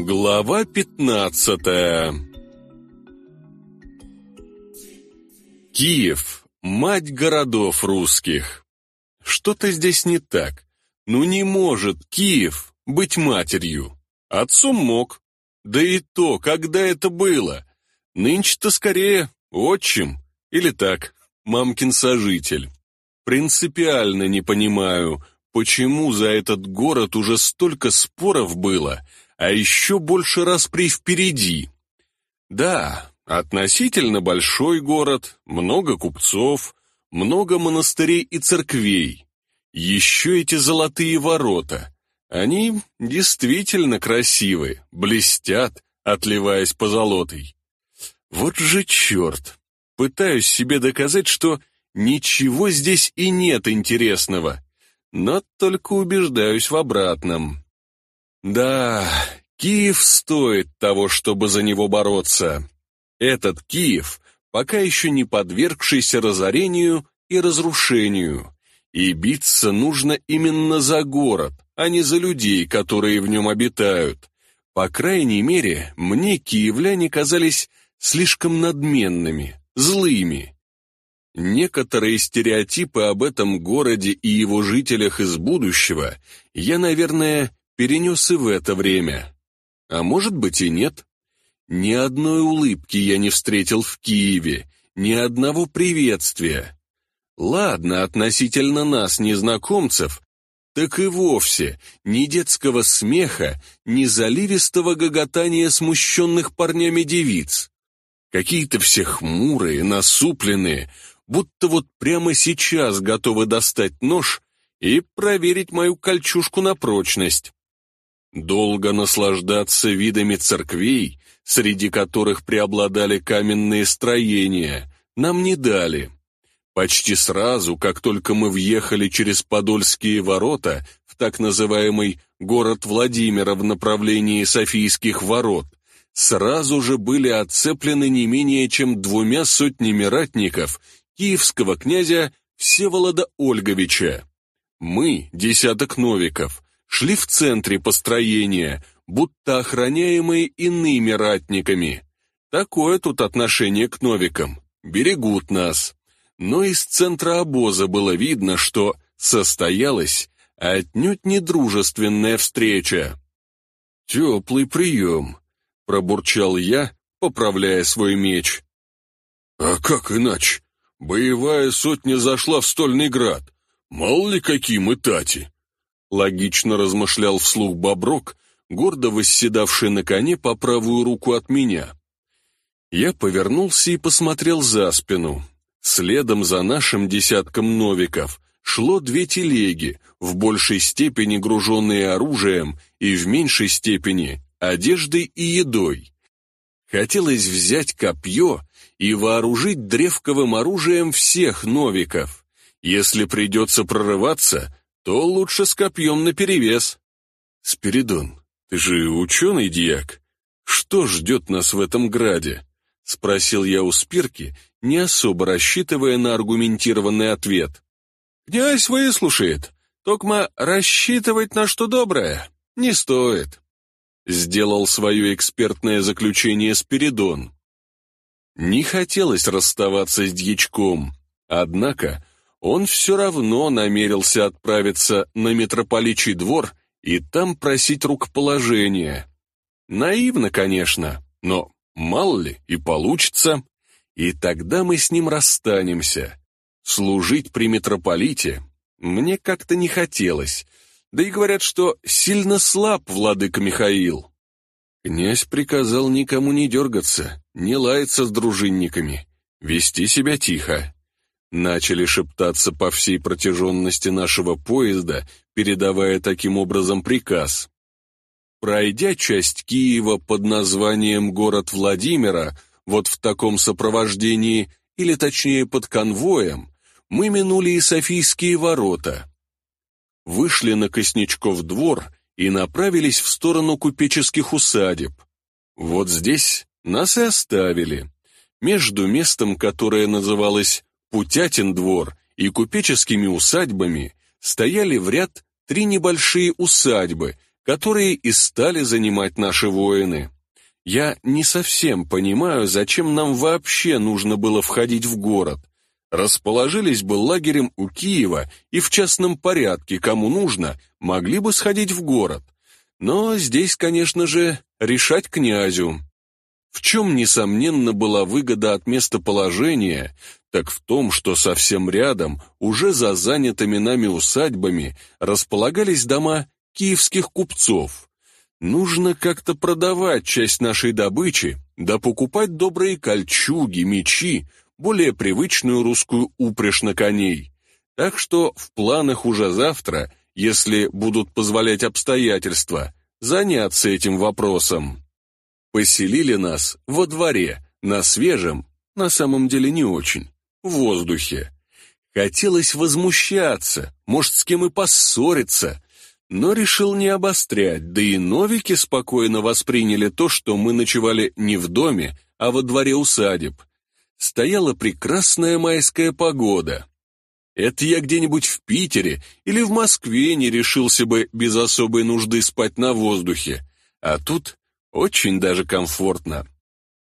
Глава пятнадцатая Киев, мать городов русских. Что-то здесь не так. Ну не может Киев быть матерью. Отцом мог. Да и то, когда это было. Нынче-то скорее отчим. Или так, мамкин сожитель. Принципиально не понимаю, почему за этот город уже столько споров было, а еще больше распри впереди. Да, относительно большой город, много купцов, много монастырей и церквей. Еще эти золотые ворота. Они действительно красивы, блестят, отливаясь позолотой. Вот же черт! Пытаюсь себе доказать, что ничего здесь и нет интересного, но только убеждаюсь в обратном. Да, Киев стоит того, чтобы за него бороться. Этот Киев, пока еще не подвергшийся разорению и разрушению, и биться нужно именно за город, а не за людей, которые в нем обитают. По крайней мере, мне киевляне казались слишком надменными, злыми. Некоторые стереотипы об этом городе и его жителях из будущего я, наверное, перенес и в это время. А может быть и нет. Ни одной улыбки я не встретил в Киеве, ни одного приветствия. Ладно, относительно нас, незнакомцев, так и вовсе ни детского смеха, ни заливистого гоготания смущенных парнями девиц. Какие-то все хмурые, насупленные, будто вот прямо сейчас готовы достать нож и проверить мою кольчушку на прочность. Долго наслаждаться видами церквей, среди которых преобладали каменные строения, нам не дали. Почти сразу, как только мы въехали через Подольские ворота в так называемый город Владимира в направлении Софийских ворот, сразу же были отцеплены не менее чем двумя сотнями ратников киевского князя Всеволода Ольговича. Мы, десяток новиков, шли в центре построения, будто охраняемые иными ратниками. Такое тут отношение к новикам. Берегут нас. Но из центра обоза было видно, что состоялась отнюдь не дружественная встреча. «Теплый прием», — пробурчал я, поправляя свой меч. «А как иначе? Боевая сотня зашла в Стольный Град. Мало ли какие мы тати!» Логично размышлял вслух Боброк, гордо восседавший на коне по правую руку от меня. Я повернулся и посмотрел за спину. Следом за нашим десятком новиков шло две телеги, в большей степени груженные оружием и в меньшей степени одеждой и едой. Хотелось взять копье и вооружить древковым оружием всех новиков. Если придется прорываться, то лучше с копьем наперевес. Спиридон, ты же ученый дьяк. Что ждет нас в этом граде? Спросил я у Спирки, не особо рассчитывая на аргументированный ответ. «Князь выслушает. Токма рассчитывать на что доброе не стоит», — сделал свое экспертное заключение Спиридон. Не хотелось расставаться с дьячком, однако он все равно намерился отправиться на митрополичий двор и там просить рукоположения. Наивно, конечно, но мало ли и получится, и тогда мы с ним расстанемся. Служить при митрополите мне как-то не хотелось, да и говорят, что сильно слаб владыка Михаил. Князь приказал никому не дергаться, не лаяться с дружинниками, вести себя тихо. Начали шептаться по всей протяженности нашего поезда, передавая таким образом приказ. Пройдя часть Киева под названием «Город Владимира», вот в таком сопровождении, или точнее под конвоем, мы минули и Софийские ворота. Вышли на Косничков двор и направились в сторону купеческих усадеб. Вот здесь нас и оставили. Между местом, которое называлось Путятин двор, и купеческими усадьбами стояли в ряд три небольшие усадьбы, которые и стали занимать наши воины. Я не совсем понимаю, зачем нам вообще нужно было входить в город. Расположились бы лагерем у Киева и в частном порядке, кому нужно, могли бы сходить в город. Но здесь, конечно же, решать князю. В чем, несомненно, была выгода от местоположения, так в том, что совсем рядом, уже за занятыми нами усадьбами, располагались дома киевских купцов. Нужно как-то продавать часть нашей добычи, да покупать добрые кольчуги, мечи, более привычную русскую упряжь на коней. Так что в планах уже завтра, если будут позволять обстоятельства, заняться этим вопросом. Поселили нас во дворе, на свежем, на самом деле не очень, воздухе. Хотелось возмущаться, может, с кем и поссориться, но решил не обострять, да и новики спокойно восприняли то, что мы ночевали не в доме, а во дворе усадеб. Стояла прекрасная майская погода. Это я где-нибудь в Питере или в Москве не решился бы без особой нужды спать на воздухе, а тут очень даже комфортно.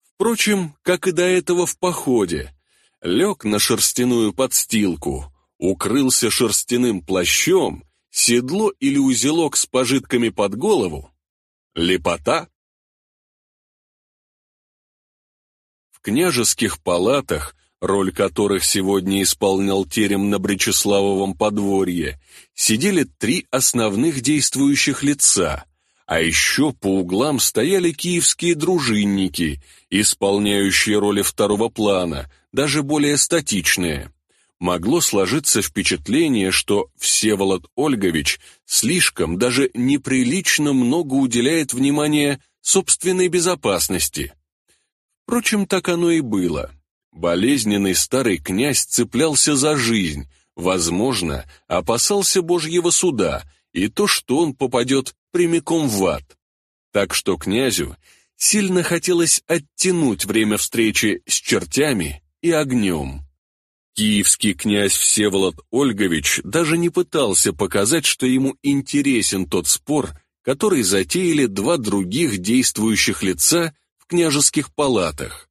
Впрочем, как и до этого в походе. Лег на шерстяную подстилку, укрылся шерстяным плащом, седло или узелок с пожитками под голову. Лепота. В княжеских палатах, роль которых сегодня исполнял терем на Бречеславовом подворье, сидели три основных действующих лица – а еще по углам стояли киевские дружинники, исполняющие роли второго плана, даже более статичные. Могло сложиться впечатление, что Всеволод Ольгович слишком, даже неприлично много уделяет внимания собственной безопасности. Впрочем, так оно и было. Болезненный старый князь цеплялся за жизнь, возможно, опасался Божьего суда и то, что он попадет прямиком в ад. Так что князю сильно хотелось оттянуть время встречи с чертями и огнем. Киевский князь Всеволод Ольгович даже не пытался показать, что ему интересен тот спор, который затеяли два других действующих лица в княжеских палатах.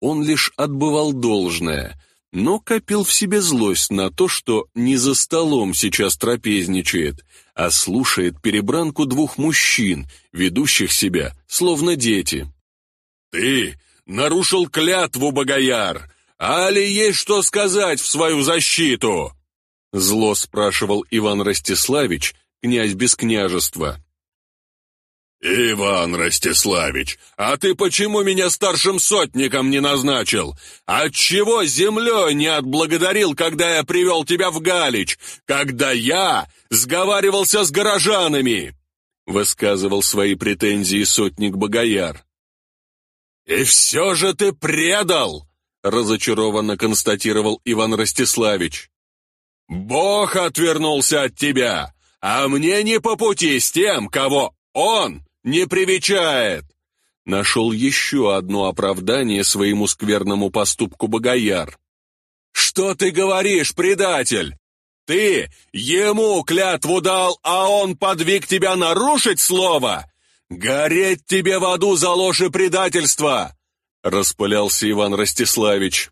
Он лишь отбывал должное, но копил в себе злость на то, что не за столом сейчас трапезничает, а слушает перебранку двух мужчин, ведущих себя, словно дети. «Ты нарушил клятву, Богояр! Али есть что сказать в свою защиту?» Зло спрашивал Иван Ростиславич, князь без княжества. «Иван Ростиславич, а ты почему меня старшим сотником не назначил? Отчего землей не отблагодарил, когда я привел тебя в Галич, когда я сговаривался с горожанами?» Высказывал свои претензии сотник Богояр. «И все же ты предал!» разочарованно констатировал Иван Ростиславич. «Бог отвернулся от тебя, а мне не по пути с тем, кого он не привечает!» Нашел еще одно оправдание своему скверному поступку Богояр. «Что ты говоришь, предатель? Ты ему клятву дал, а он подвиг тебя нарушить слово? Гореть тебе в аду за ложь и предательство!» Распылялся Иван Ростиславич.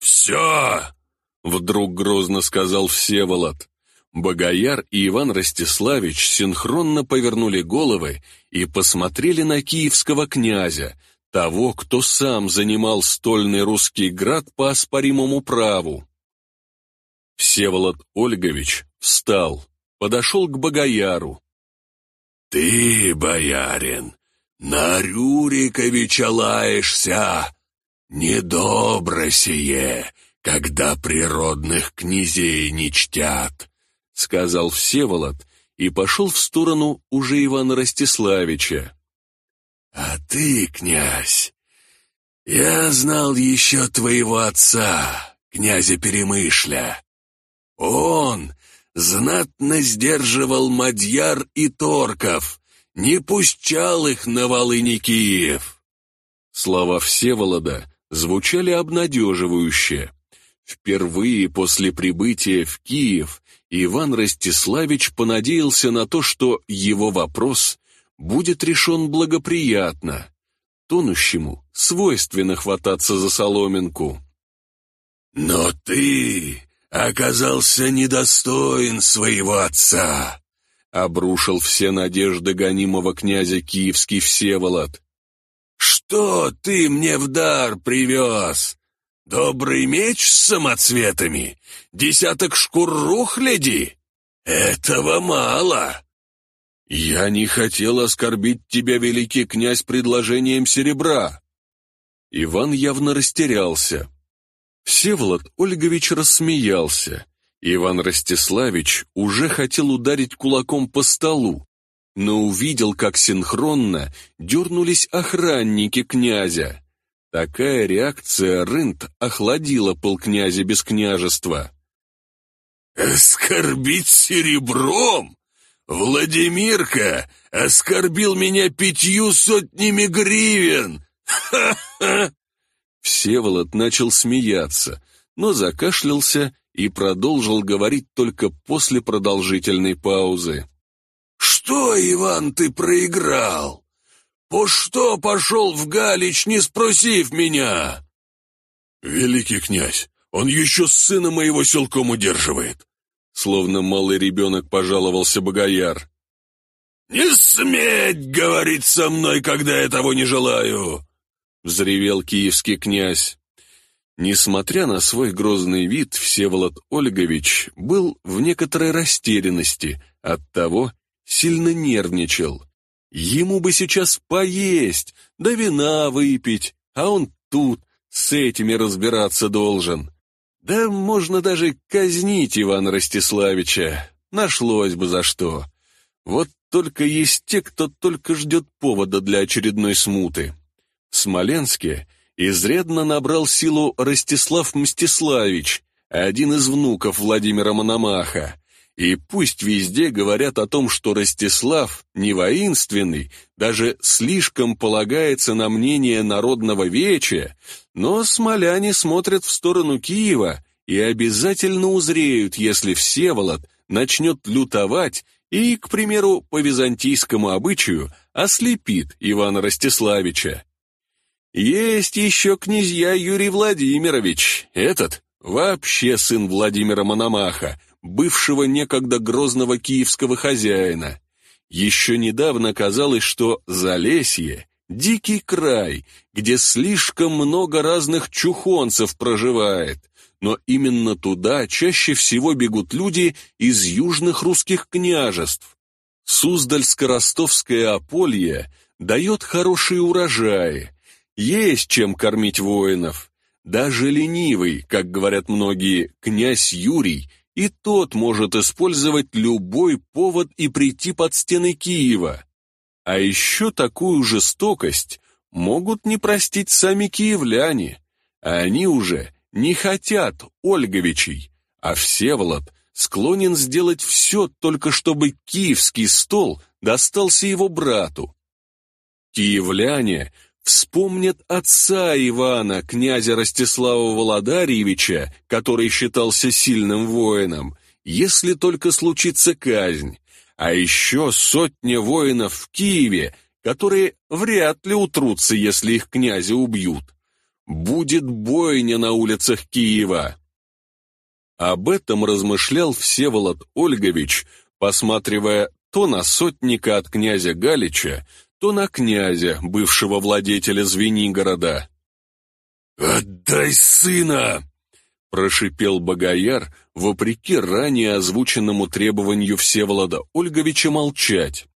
«Все!» — вдруг грозно сказал Всеволод. Богояр и Иван Ростиславич синхронно повернули головы и посмотрели на киевского князя, того, кто сам занимал стольный русский град по оспоримому праву. Всеволод Ольгович встал, подошел к Богояру. «Ты, боярин, на Рюриковича лаешься! Недобро сие, когда природных князей не чтят!» — сказал Всеволод и пошел в сторону уже Ивана Ростиславича. «А ты, князь, я знал еще твоего отца, князя Перемышля. Он знатно сдерживал мадьяр и торков, не пущал их на Волыни Киев». Слова Всеволода звучали обнадеживающе. Впервые после прибытия в Киев Иван Ростиславич понадеялся на то, что его вопрос будет решен благоприятно. Тонущему свойственно хвататься за соломинку. «Но ты оказался недостоин своего отца», — обрушил все надежды гонимого князя Киевский Всеволод. «Что ты мне в дар привез? Добрый меч с самоцветами? Десяток шкур рухляди? Этого мало!» «Я не хотел оскорбить тебя, великий князь, предложением серебра». Иван явно растерялся. Всеволод Ольгович рассмеялся. Иван Ростиславич уже хотел ударить кулаком по столу, но увидел, как синхронно дернулись охранники князя. Такая реакция рынд охладила пыл князя без княжества. «Оскорбить серебром? Владимирка оскорбил меня пятью сотнями гривен! Ха-ха!» Всеволод начал смеяться, но закашлялся и продолжил говорить только после продолжительной паузы. «Что, Иван, ты проиграл? По что пошел в Галич, не спросив меня?» «Великий князь, он еще сына моего селком удерживает», словно малый ребенок пожаловался Богояр. «Не сметь говорить со мной, когда я того не желаю!» — взревел киевский князь. Несмотря на свой грозный вид, Всеволод Ольгович был в некоторой растерянности, оттого сильно нервничал. Ему бы сейчас поесть, да вина выпить, а он тут с этими разбираться должен. Да можно даже казнить Ивана Ростиславича, нашлось бы за что. Вот только есть те, кто только ждет повода для очередной смуты. В Смоленске изрядно набрал силу Ростислав Мстиславич, один из внуков Владимира Мономаха. И пусть везде говорят о том, что Ростислав не воинственный, даже слишком полагается на мнение народного веча, но смоляне смотрят в сторону Киева и обязательно узреют, если Всеволод начнет лютовать и, к примеру, по византийскому обычаю, ослепит Ивана Ростиславича. Есть еще князья Юрий Владимирович. Этот вообще сын Владимира Мономаха, бывшего некогда грозного киевского хозяина. Еще недавно казалось, что Залесье — дикий край, где слишком много разных чухонцев проживает, но именно туда чаще всего бегут люди из южных русских княжеств. Суздальско-ростовское ополье дает хорошие урожаи, есть чем кормить воинов. Даже ленивый, как говорят многие, князь Юрий, и тот может использовать любой повод и прийти под стены Киева. А еще такую жестокость могут не простить сами киевляне. Они уже не хотят Ольговичей, а Всеволод склонен сделать все, только чтобы киевский стол достался его брату. Киевляне Вспомнят отца Ивана, князя Ростислава Володарьевича, который считался сильным воином, если только случится казнь, а еще сотня воинов в Киеве, которые вряд ли утрутся, если их князя убьют. Будет бойня на улицах Киева. Об этом размышлял Всеволод Ольгович, посматривая то на сотника от князя Галича, то на князя, бывшего владетеля Звенигорода. «Отдай сына!» — прошипел Богояр, вопреки ранее озвученному требованию Всеволода Ольговича молчать.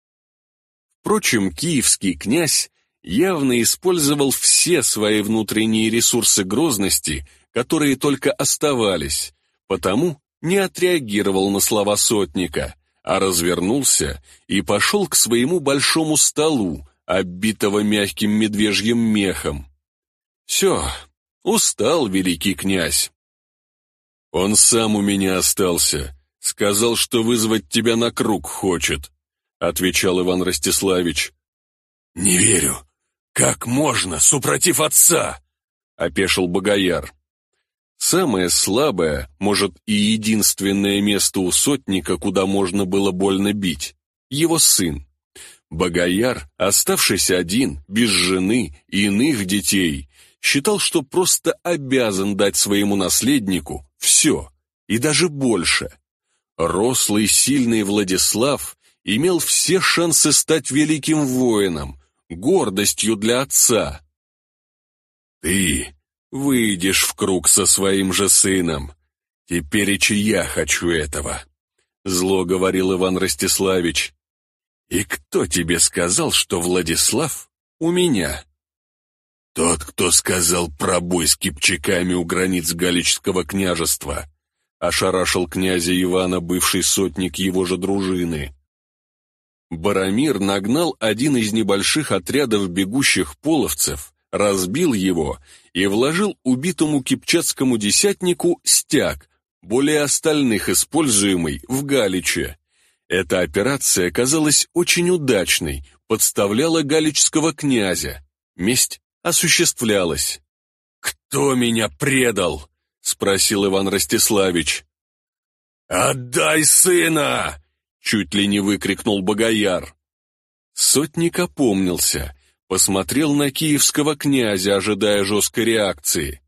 Впрочем, киевский князь явно использовал все свои внутренние ресурсы грозности, которые только оставались, потому не отреагировал на слова сотника — а развернулся и пошел к своему большому столу, оббитого мягким медвежьим мехом. Все, устал великий князь. Он сам у меня остался, сказал, что вызвать тебя на круг хочет, отвечал Иван Ростиславич. Не верю. Как можно, супротив отца? опешил Богояр. Самое слабое, может и единственное место у сотника, куда можно было больно бить — его сын. Богояр, оставшийся один, без жены и иных детей, считал, что просто обязан дать своему наследнику все, и даже больше. Рослый, сильный Владислав имел все шансы стать великим воином, гордостью для отца. «Ты выйдешь в круг со своим же сыном. Теперь и я хочу этого», — зло говорил Иван Ростиславич. «И кто тебе сказал, что Владислав у меня?» «Тот, кто сказал про бой с кипчаками у границ Галичского княжества», ошарашил князя Ивана бывший сотник его же дружины. Барамир нагнал один из небольших отрядов бегущих половцев, разбил его и вложил убитому кипчатскому десятнику стяг, более остальных используемый в Галиче. Эта операция казалась очень удачной, подставляла галичского князя. Месть осуществлялась. «Кто меня предал?» — спросил Иван Ростиславич. «Отдай сына!» — чуть ли не выкрикнул Богояр. Сотник опомнился, посмотрел на киевского князя, ожидая жесткой реакции.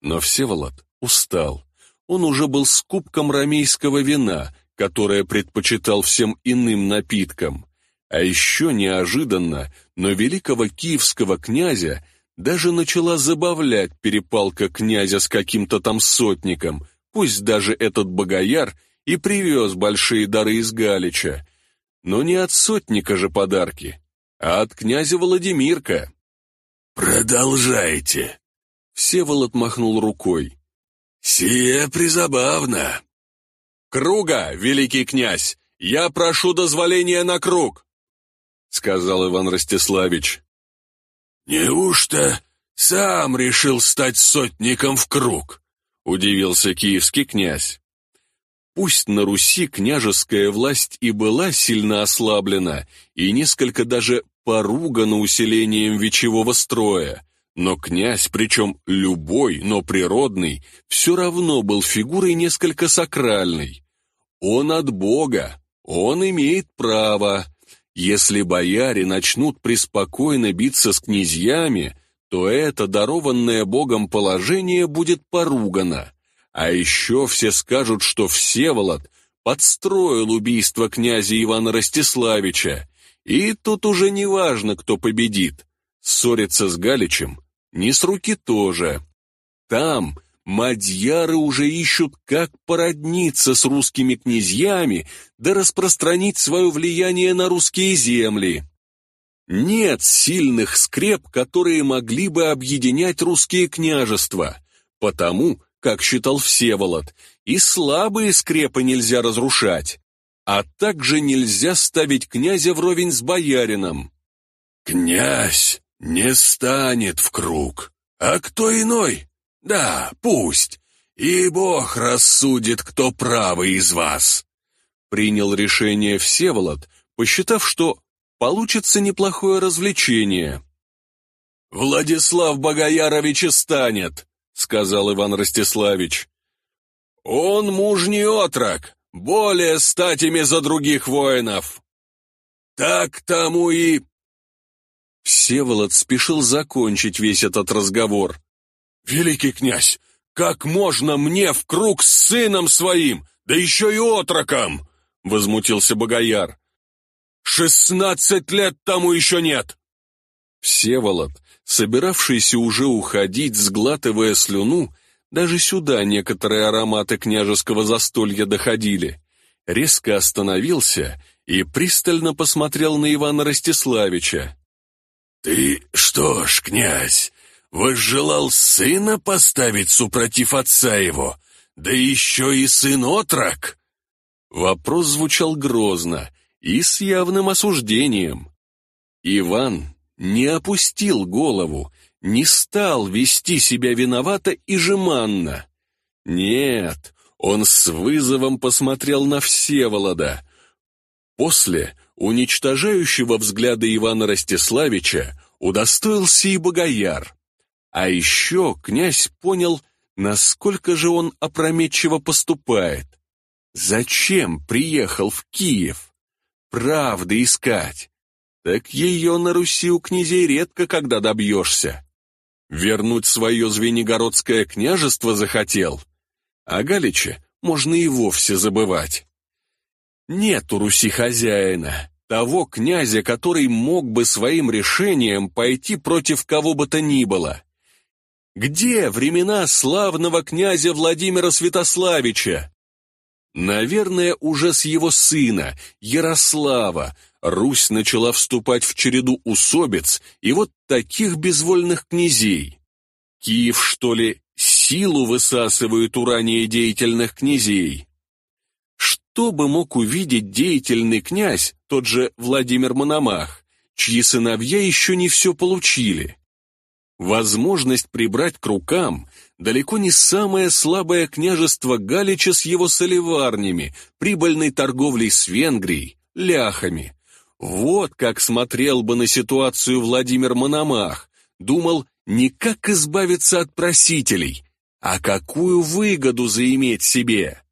Но Всеволод устал. Он уже был с кубком рамейского вина, которое предпочитал всем иным напиткам. А еще неожиданно, но великого киевского князя даже начала забавлять перепалка князя с каким-то там сотником, пусть даже этот богояр и привез большие дары из Галича. Но не от сотника же подарки, а от князя Владимирка. «Продолжайте!» Всеволод махнул рукой. «Сие призабавно!» «Круга, великий князь! Я прошу дозволения на круг!» Сказал Иван Ростиславич. «Неужто сам решил стать сотником в круг?» — удивился киевский князь. Пусть на Руси княжеская власть и была сильно ослаблена и несколько даже поругана усилением вечевого строя, но князь, причем любой, но природный, все равно был фигурой несколько сакральной. Он от Бога, он имеет право. Если бояре начнут преспокойно биться с князьями, то это дарованное Богом положение будет поругано. А еще все скажут, что Всеволод подстроил убийство князя Ивана Ростиславича, и тут уже не важно, кто победит. Ссориться с Галичем не с руки тоже. Там мадьяры уже ищут, как породниться с русскими князьями да распространить свое влияние на русские земли. Нет сильных скреп, которые могли бы объединять русские княжества, потому, как считал Всеволод, и слабые скрепы нельзя разрушать, а также нельзя ставить князя вровень с боярином. «Князь не станет в круг, а кто иной? Да, пусть, и Бог рассудит, кто правый из вас», принял решение Всеволод, посчитав, что получится неплохое развлечение. «Владислав Богоярович и станет», — сказал Иван Ростиславич. «Он мужний отрок, более статями за других воинов». «Так тому и...» Всеволод спешил закончить весь этот разговор. «Великий князь, как можно мне в круг с сыном своим, да еще и отроком?» — возмутился Богояр. Шестнадцать лет тому еще нет!» Всеволод, собиравшийся уже уходить, сглатывая слюну, даже сюда некоторые ароматы княжеского застолья доходили, резко остановился и пристально посмотрел на Ивана Ростиславича. «Ты что ж, князь, возжелал сына поставить супротив отца его, да еще и сын отрок?» Вопрос звучал грозно, и с явным осуждением. Иван не опустил голову, не стал вести себя виновато и жеманно. Нет, он с вызовом посмотрел на Всеволода. После уничтожающего взгляда Ивана Ростиславича удостоился и Богояр. А еще князь понял насколько же он опрометчиво поступает. Зачем приехал в Киев? Правды искать. Так ее на Руси у князей редко когда добьешься. Вернуть свое Звенигородское княжество захотел. А Галича можно и вовсе забывать. Нет у Руси хозяина, того князя, который мог бы своим решением пойти против кого бы то ни было. Где времена славного князя Владимира Святославича? Наверное, уже с его сына, Ярослава, Русь начала вступать в череду усобиц и вот таких безвольных князей. Киев, что ли, силу высасывает у ранее деятельных князей? Что бы мог увидеть деятельный князь, тот же Владимир Мономах, чьи сыновья еще не все получили? Возможность прибрать к рукам далеко не самое слабое княжество Галича с его соливарнями, прибыльной торговлей с Венгрией, ляхами. Вот как смотрел бы на ситуацию Владимир Мономах, думал не как избавиться от просителей, а какую выгоду заиметь себе.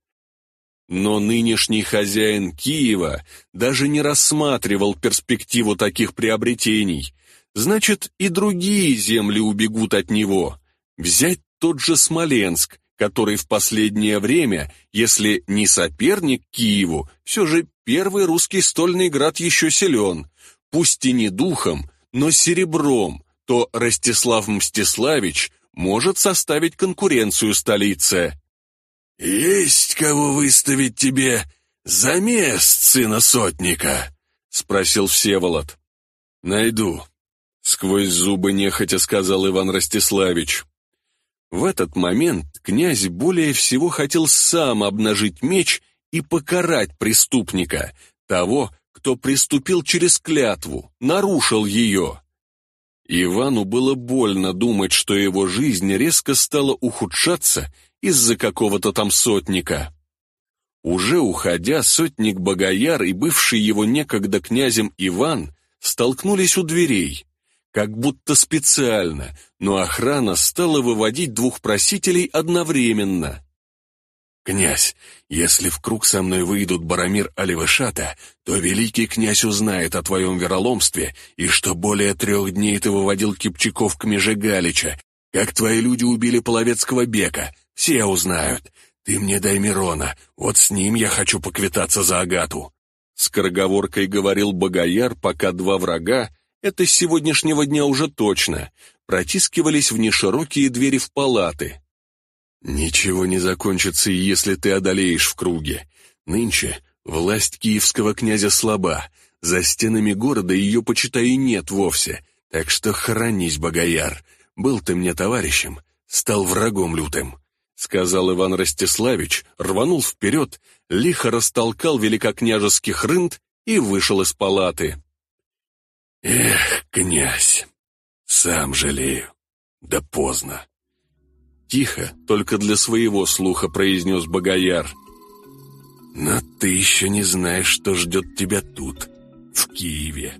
Но нынешний хозяин Киева даже не рассматривал перспективу таких приобретений, значит и другие земли убегут от него. Взять тот же Смоленск, который в последнее время, если не соперник Киеву, все же первый русский стольный град еще силен, пусть и не духом, но серебром, то Ростислав Мстиславич может составить конкуренцию столице. «Есть кого выставить тебе за мест сына сотника?» — спросил Всеволод. «Найду», — сквозь зубы нехотя сказал Иван Ростиславич. В этот момент князь более всего хотел сам обнажить меч и покарать преступника, того, кто приступил через клятву, нарушил ее. Ивану было больно думать, что его жизнь резко стала ухудшаться из-за какого-то там сотника. Уже уходя, сотник Богояр и бывший его некогда князем Иван столкнулись у дверей как будто специально, но охрана стала выводить двух просителей одновременно. «Князь, если в круг со мной выйдут Барамир Аливышата, то великий князь узнает о твоем вероломстве и что более трех дней ты выводил Кипчаков к меже Галича, как твои люди убили Половецкого бека, все узнают. Ты мне дай Мирона, вот с ним я хочу поквитаться за Агату». Скороговоркой говорил Богояр, пока два врага, это с сегодняшнего дня уже точно, протискивались в неширокие двери в палаты. «Ничего не закончится, если ты одолеешь в круге. Нынче власть киевского князя слаба, за стенами города ее, почитай, нет вовсе, так что хранись, Богояр, был ты мне товарищем, стал врагом лютым», сказал Иван Ростиславич, рванул вперед, лихо растолкал великокняжеских рынд и вышел из палаты. Эх, князь, сам жалею, да поздно. Тихо, только для своего слуха произнес Богояр. Но ты еще не знаешь, что ждет тебя тут, в Киеве.